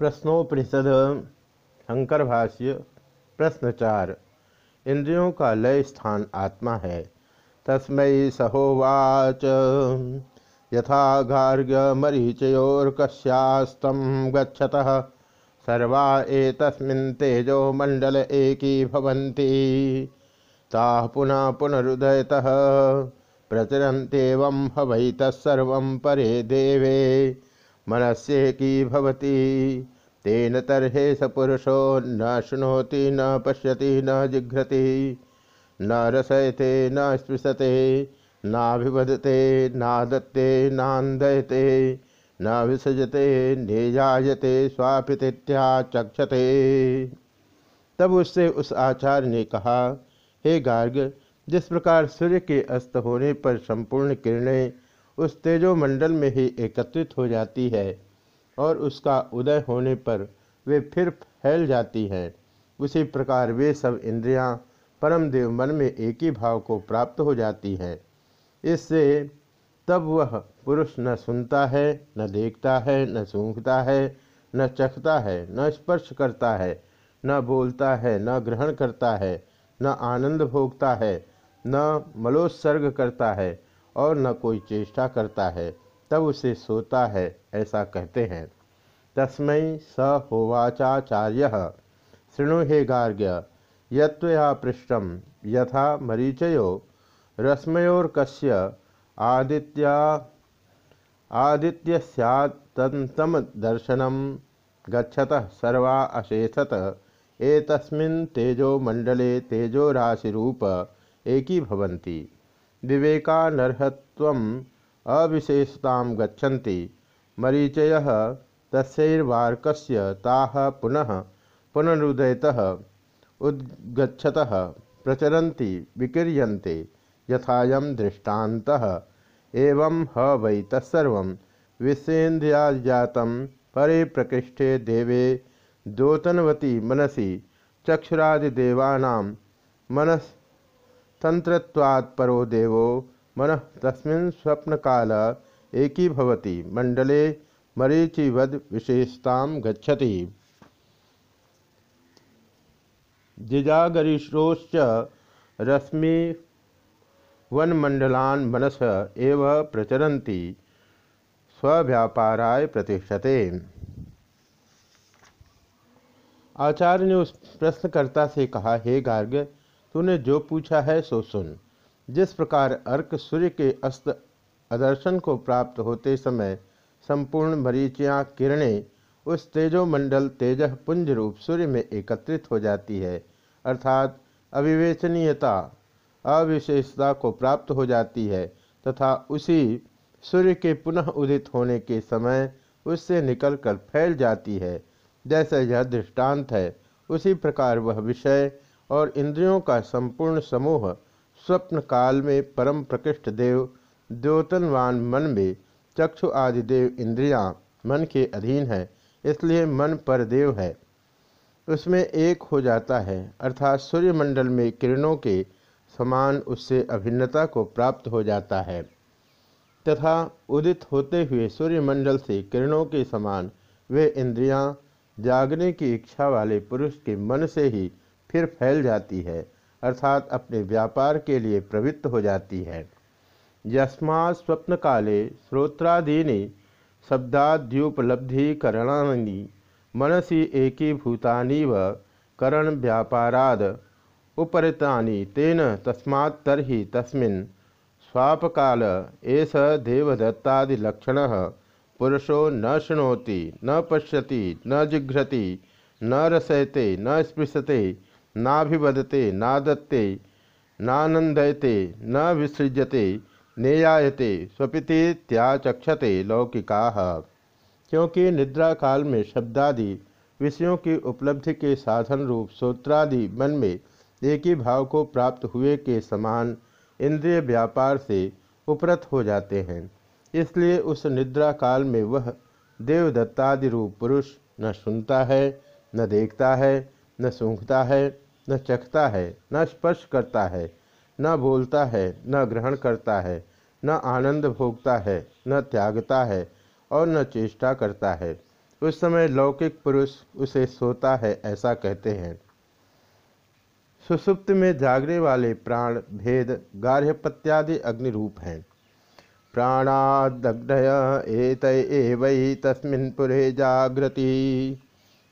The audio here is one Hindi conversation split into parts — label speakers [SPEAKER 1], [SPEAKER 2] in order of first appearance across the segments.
[SPEAKER 1] प्रश्नोपनिषद शंकर भाष्य प्रश्न चार। इंद्रियों का लय स्थान आत्मा है। तस्मै सहोवाच। यथा गार्ग्य मरीचयोर्कस्यास्तम गच्छतः। सर्वा एतस्मिन् तेजो मंडल एकी भवन्ति। ताः पुनः पुनरुदयतः। प्रचरन्त्येवं हवैतः परे देवे। मनस्येकी भवति। तेन तर्हे स पुरुषो न शुणोति, न पश्यति, न जिघ्रति। न रसयते, न स्पृशते, नाभिवदते, नादत्ते, नान्दयते, न विसजते, निजायते स्वापित्याचक्षते तब उससे उस आचार्य ने कहा, हे गार्ग, जिस प्रकार सूर्य के अस्त होने पर संपूर्ण किरणें उस तेजोमंडल में ही एकत्रित हो जाती है और उसका उदय होने पर वे फिर फैल जाती हैं। उसी प्रकार वे सब इंद्रियाँ परम देव मन में एक ही भाव को प्राप्त हो जाती हैं। इससे तब वह पुरुष न सुनता है, न देखता है, न सूंघता है, न चखता है, न स्पर्श करता है, न बोलता है, न ग्रहण करता है, न आनंद भोगता है, न मलोत्सर्ग करता है और न कोई चेष्टा करता है, तब उसे सोता है, ऐसा कहते हैं। तस्मै स होवाचाचार्य। शृणु हे गार्ग्य यत्वया पृष्ठम यथा मरीचयो। रश्मयोर्कस्य आदित्या आदित्य सत्तम दर्शनम गच्छतः सर्वा अशेषत। एतस्मिन् तेजो मंडले तेजो राशिरूप एकी भवन्ति। विवेकानर्हत्व अविशेषता गच्छन्ति। मरीचय तस्वार्कस्य पुनः पुनरुदयतः उद्गच्छतः प्रचरन्ति, विकीर्यन्ते, यथायं दृष्टान्तः। एवं ह वै तत्सर्वं परे प्रकृष्ठे देवे द्योतनवती मनसि चक्षुरादिदेवानां मनस् तंत्रत्वात् परो देवो मन तस्मिन् स्वप्न काल एकी मंडले मरीचिवद विशेषतां गच्छति। जिजागरीशोश्च रश्मि वनमंडलान मनस एव प्रचरन्ति। स्व्यापाराय प्रतिष्ठते। आचार्य ने उस प्रश्नकर्ता से कहा, हे गार्ग तूने जो पूछा है सो सुन। जिस प्रकार अर्क सूर्य के अस्त अदर्शन को प्राप्त होते समय संपूर्ण मरीचियाँ, किरणें, उस तेजोमंडल तेज पुंज रूप सूर्य में एकत्रित हो जाती है, अर्थात अविवेचनीयता, अविशेषता को प्राप्त हो जाती है, तथा उसी सूर्य के पुनः उदित होने के समय उससे निकलकर फैल जाती है। जैसे यह दृष्टांत है, उसी प्रकार वह विषय और इंद्रियों का संपूर्ण समूह स्वप्न काल में परम प्रकृष्ट देव, द्योतनवान मन में चक्षु आदि देव इंद्रियाँ मन के अधीन है, इसलिए मन पर देव है। उसमें एक हो जाता है, अर्थात सूर्यमंडल में किरणों के समान उससे अभिन्नता को प्राप्त हो जाता है। तथा उदित होते हुए सूर्यमंडल से किरणों के समान वे इंद्रियाँ जागने की इच्छा वाले पुरुष के मन से ही फिर फैल जाती है, अर्थात अपने व्यापार के लिए प्रवृत्त हो जाती है। यस्मा स्वप्न काले श्रोत्रादीनि शब्दाद्युपलब्धिकरणानि मनसी एकीभूतानीव करण व्यापाराद उपरितानि तेन तस्मात् तर्हि तस्मिन् स्वापकाल एष देवदत्तादिलक्षणः पुरुषो न शृणोति, न पश्यति, न जिघ्रति, न रसयते, न स्पृशते नाभिवदते, नादत्ते, नानंदयते न विसृजते नेयायते स्वपितेत्याचक्षते लौकिका। क्योंकि निद्रा काल में शब्दादि, विषयों की उपलब्धि के साधन रूप सूत्रादि मन में एक ही भाव को प्राप्त हुए के समान इंद्रिय व्यापार से उपरत हो जाते हैं। इसलिए उस निद्रा काल में वह देवदत्तादि रूप पुरुष न सुनता है, न देखता है न सूंघता है, न चखता है, न स्पर्श करता है, न बोलता है, न ग्रहण करता है, न आनंद भोगता है, न त्यागता है और न चेष्टा करता है। उस समय लौकिक पुरुष उसे सोता है ऐसा कहते हैं। सुसुप्त में जागने वाले प्राण भेद गार्हपत्यादि अग्नि रूप हैं। प्राणादग्नय एत एवै तस्मिन् पुरे जागृति।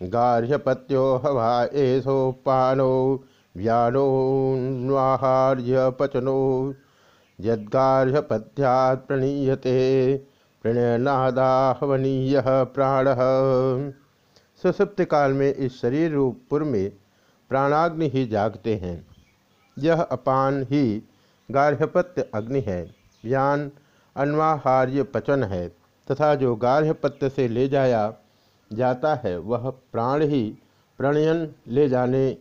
[SPEAKER 1] गार्हपत्यो हवा एसोपानो व्यानोन्वाहार्य पचनो यद्गार्हपत्यात् प्रणीयते प्रणयनादाहवनीय प्राण। सुसुप्त काल में इस शरीर रूप पुर में प्राणाग्नि ही जागते हैं। यह अपान ही गार्हपत्य अग्नि है। ज्ञान अन्वाहार्य पचन है तथा जो गार्हपत्य से ले जाया जाता है, वह प्राण ही प्रणयन ले जाने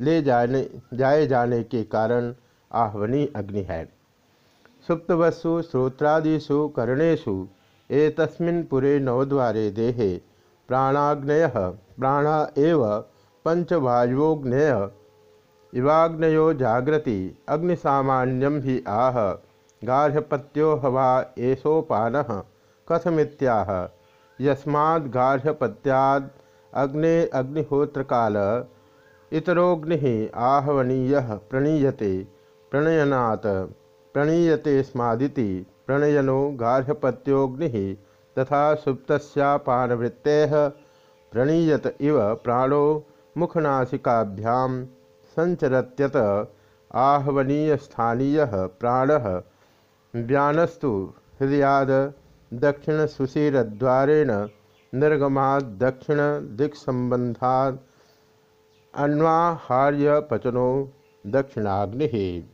[SPEAKER 1] ले जाने, जाए जाने के कारण आह्वनी अग्नि है। सुप्तवस्सु श्रोत्रादिषु कर्णेशु एतस्मिन् पुरे नवद्वारे देहे प्राणाग्नय, प्राण एव पंचवायुग्नय इवाग्नयो जागृति अग्निसामान्यम ही आह, गार्हपत्यो हवा एषोपान, कथमित्याह। यस्माद्गार्हपत्याद अग्ने अग्निहोत्र काल इतरोग्नि आहवनीय प्रणीयते प्रणयनात् प्रणीयते स्मादिति प्रणयनो गार्हपत्योग्नि तथा सुप्तस्यापानवृत्ते प्रणीयत इव प्राणो मुखनासिकाभ्यां संचरत्यत आहवनीय स्थानीय प्राण व्यानस्तु हृदयाद दक्षिण सुशीरद्वारेण निर्गमाद दक्षिण दिक्संबंधाद अन्वाहार्य पचनो दक्षिणाग्नि।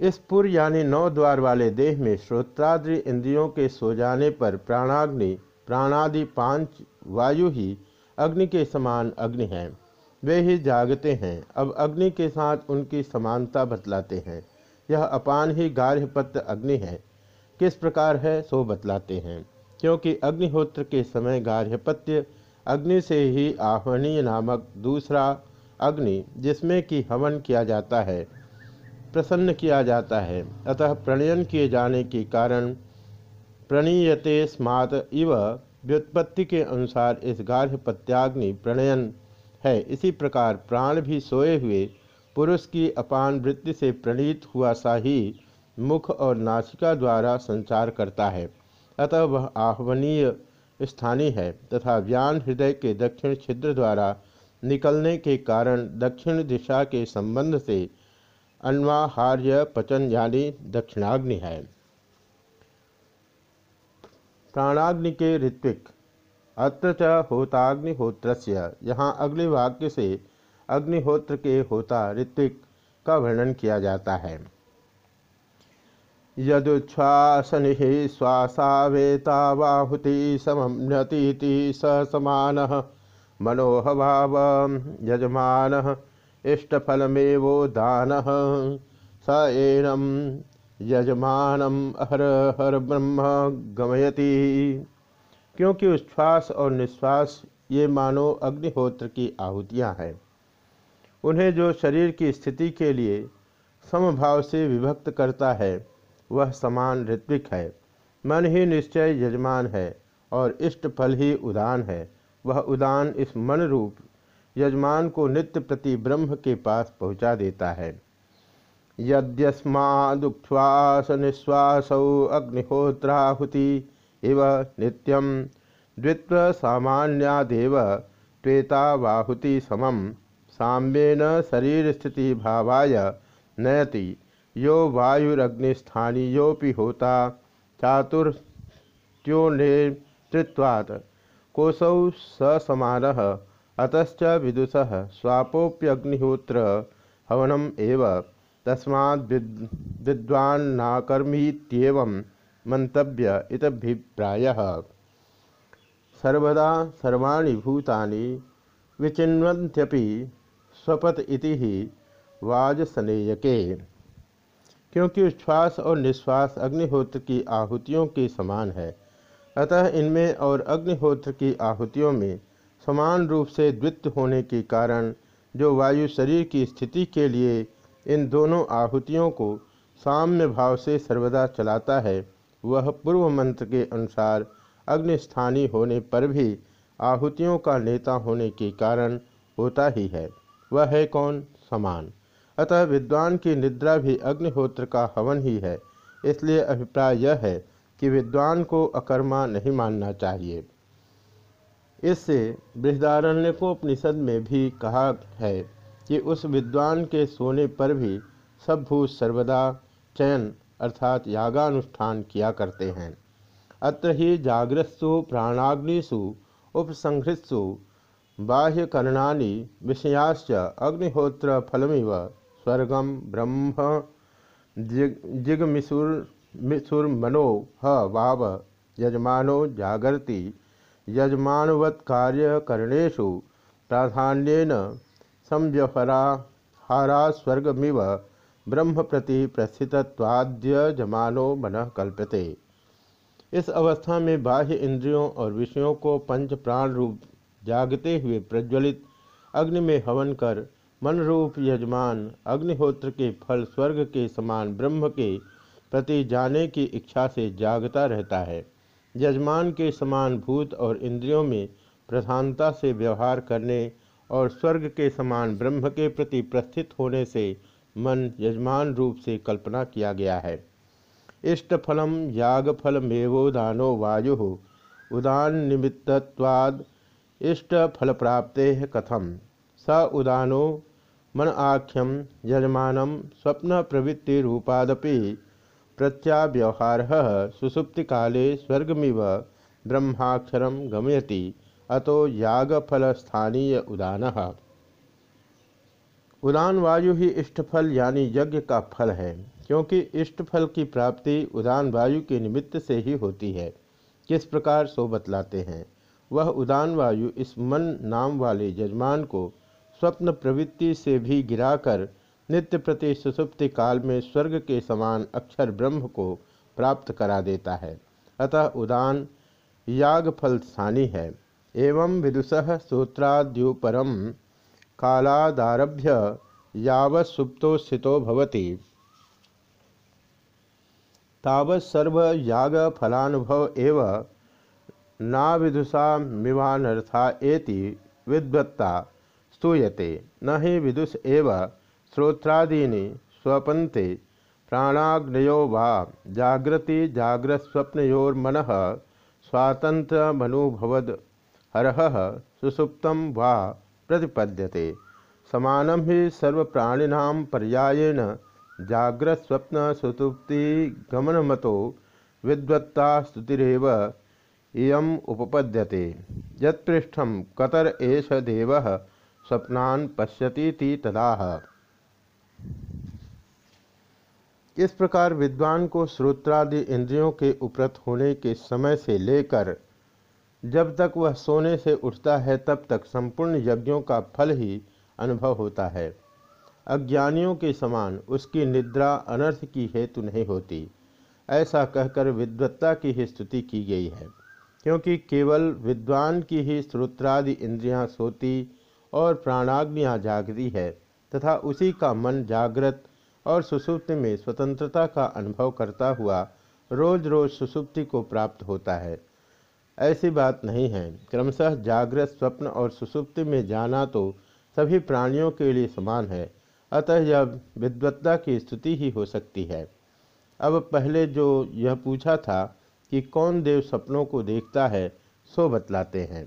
[SPEAKER 1] इस पुर यानी नौ द्वार वाले देह में श्रोत्राद्रि इंद्रियों के सो जाने पर प्राणाग्नि, प्राणादि पाँच वायु ही अग्नि के समान अग्नि हैं। वे ही जागते हैं। अब अग्नि के साथ उनकी समानता बतलाते हैं। यह अपान ही गार्हपत्य अग्नि है। किस प्रकार है, सो बतलाते हैं। क्योंकि अग्निहोत्र के समय गार्हपत्य अग्नि से ही आह्वनीय नामक दूसरा अग्नि, जिसमें कि हवन किया जाता है, प्रसन्न किया जाता है। अतः प्रणयन किए जाने के कारण प्रणीयते स्मात इव व्युत्पत्ति के अनुसार इस गार्हपत्याग्नि प्रणयन है। इसी प्रकार प्राण भी सोए हुए पुरुष की अपान वृत्ति से प्रणीत हुआ सा ही मुख और नासिका द्वारा संचार करता है। अतः वह आह्वनीय स्थानीय है तथा व्यान हृदय के दक्षिण छिद्र द्वारा निकलने के कारण दक्षिण दिशा के संबंध से अन्वाहार्य पचन यानी दक्षिणाग्नि है। प्राणाग्नि के ऋत्विक। अत्र च होताग्निहोत्र यहाँ अगले वाक्य से अग्निहोत्र के होता ऋत्विक का वर्णन किया जाता है। यदुच्छ्वासनि श्वासावेतावाहुति समम्यतीति स समान। मनोहभाव यजमान, इष्टफलमेवो दान। स एनम यजमानम हर हर ब्रह्म गमयति। क्योंकि उच्छ्वास और निश्वास ये मानो अग्निहोत्र की आहुतियाँ हैं। उन्हें जो शरीर की स्थिति के लिए समभाव से विभक्त करता है वह समान ऋत्विक है। मन ही निश्चय यजमान है और इष्ट फल ही उदान है। वह उदान इस मन रूप यजमान को नित्य प्रति ब्रह्म के पास पहुँचा देता है। यद्यस्मादुच्छ्वास निश्वास अग्निहोत्राहुति इव नित्यम द्वित्व सामान्यादेव त्वेतावाहुति समम साम्येन शरीर स्थिति भावाय नयति। यो वायुरग्निस्थानीयोपि होता। चातुर्त्योनेतृत्वात् कोशौ ससमानः। अतच विदुष स्वापोप्यग्निहोत्र हवनम एव। तस्मा विद्वान्नाकर्मीत्येव मंतव्य इतभिप्राय। सर्वदा सर्वाणि भूतानि विचिन्वन्त्यपि स्वपत इति वाजसनेयके। क्योंकि उच्छ्वास और निश्वास अग्निहोत्र की आहुतियों के समान है। अतः इनमें और अग्निहोत्र की आहुतियों में समान रूप से द्वित्व होने के कारण जो वायु शरीर की स्थिति के लिए इन दोनों आहुतियों को साम्य भाव से सर्वदा चलाता है, वह पूर्व मंत्र के अनुसार अग्निस्थानी होने पर भी आहुतियों का नेता होने के कारण होता ही है। वह है कौन? समान। अतः विद्वान की निद्रा भी अग्निहोत्र का हवन ही है। इसलिए अभिप्राय यह है कि विद्वान को अकर्मा नहीं मानना चाहिए। इससे बृहदारण्य को बृहदारण्यकोपनिषद में भी कहा है कि उस विद्वान के सोने पर भी सब भूत सर्वदा चयन अर्थात यागानुष्ठान किया करते हैं। अत्र ही जागृत्सु प्राणाग्निषु, उपसंहृत्सु, बाह्यकर्णानि, विषयाश्च अग्निहोत्र फलमिव स्वर्गम ब्रह्म जिगमिसुर्मिसुर्मनो ह वाव यजमानो जागर्ति। यजमानवत्कार्यकरणेषु प्राधान्यन संव्यफरा हारा स्वर्गमिव ब्रह्म प्रति प्रस्थितवाद्यजमानो मन कल्पते इस अवस्था में बाह्य इंद्रियों और विषयों को पंच प्राण रूप जागते हुए प्रज्वलित अग्नि में हवन कर मन रूप यजमान अग्निहोत्र के फल स्वर्ग के समान ब्रह्म के प्रति जाने की इच्छा से जागता रहता है। यजमान के समान भूत और इंद्रियों में प्रधानता से व्यवहार करने और स्वर्ग के समान ब्रह्म के प्रति प्रस्थित होने से मन यजमान रूप से कल्पना किया गया है। इष्टफलम यागफलमेवोदानो वायु उदान निमित्तवाद इष्टफल प्राप्ते कथम। स उदानो मन आख्यम यजमान स्वप्न प्रवृत्तिरूपादपि प्रत्याव्यवहार सुसुप्ति काले स्वर्गमिव ब्रह्माक्षर गमयति अतो यागफल स्थानीय उदान। उदान वायु ही इष्टफल यानी यज्ञ का फल है, क्योंकि इष्टफल की प्राप्ति उदान वायु के निमित्त से ही होती है। किस प्रकार सो बतलाते हैं, वह उदान वायु इस मन नाम वाले यजमान को स्वप्न प्रवृत्ति से भी गिराकर नित्य प्रति सुसुप्ति काल में स्वर्ग के समान अक्षर ब्रह्म को प्राप्त करा देता है। अतः उदान याग फल स्थानी है। एवं विदुष सूत्राद्युपरम कालादारभ्य यावत्सुप्तो स्थितो फलानुभव ना विदुषा मिवानर्था एति विद्वत्ता। स्तूयते, न ही विदुष एव श्रोत्रादीनि स्वपन्ते। प्राणाग्नयो वा जागृति जाग्रस्वप्नोर्मन स्वातंत्रमनुभवद हरह सुसुप्त वा प्रतिपद्यते। समानम ही सर्वप्राणिनां पर्यायेण जाग्रस्वप्न सुसुप्ति गमनमतो विद्वत्ता स्तुतिरव इयम उपपद्यते। यत्पृष्ठम कतर एष देव स्वप्नान् पश्यती थी तदाह। इस प्रकार विद्वान को श्रोत्रादि इंद्रियों के उपरत होने के समय से लेकर जब तक वह सोने से उठता है, तब तक संपूर्ण यज्ञों का फल ही अनुभव होता है। अज्ञानियों के समान उसकी निद्रा अनर्थ की हेतु नहीं होती। ऐसा कहकर विद्वत्ता की ही स्तुति की गई है, क्योंकि केवल विद्वान की ही श्रोत्रादि इंद्रियाँ सोती और प्राणाग्नियाँ जागती है, तथा उसी का मन जागृत और सुसुप्ति में स्वतंत्रता का अनुभव करता हुआ रोज रोज सुसुप्ति को प्राप्त होता है। ऐसी बात नहीं है। क्रमशः जागृत स्वप्न और सुसुप्ति में जाना तो सभी प्राणियों के लिए समान है, अतः यह विद्वत्ता की स्तुति ही हो सकती है। अब पहले जो यह पूछा था कि कौन देव सपनों को देखता है, सो बतलाते हैं।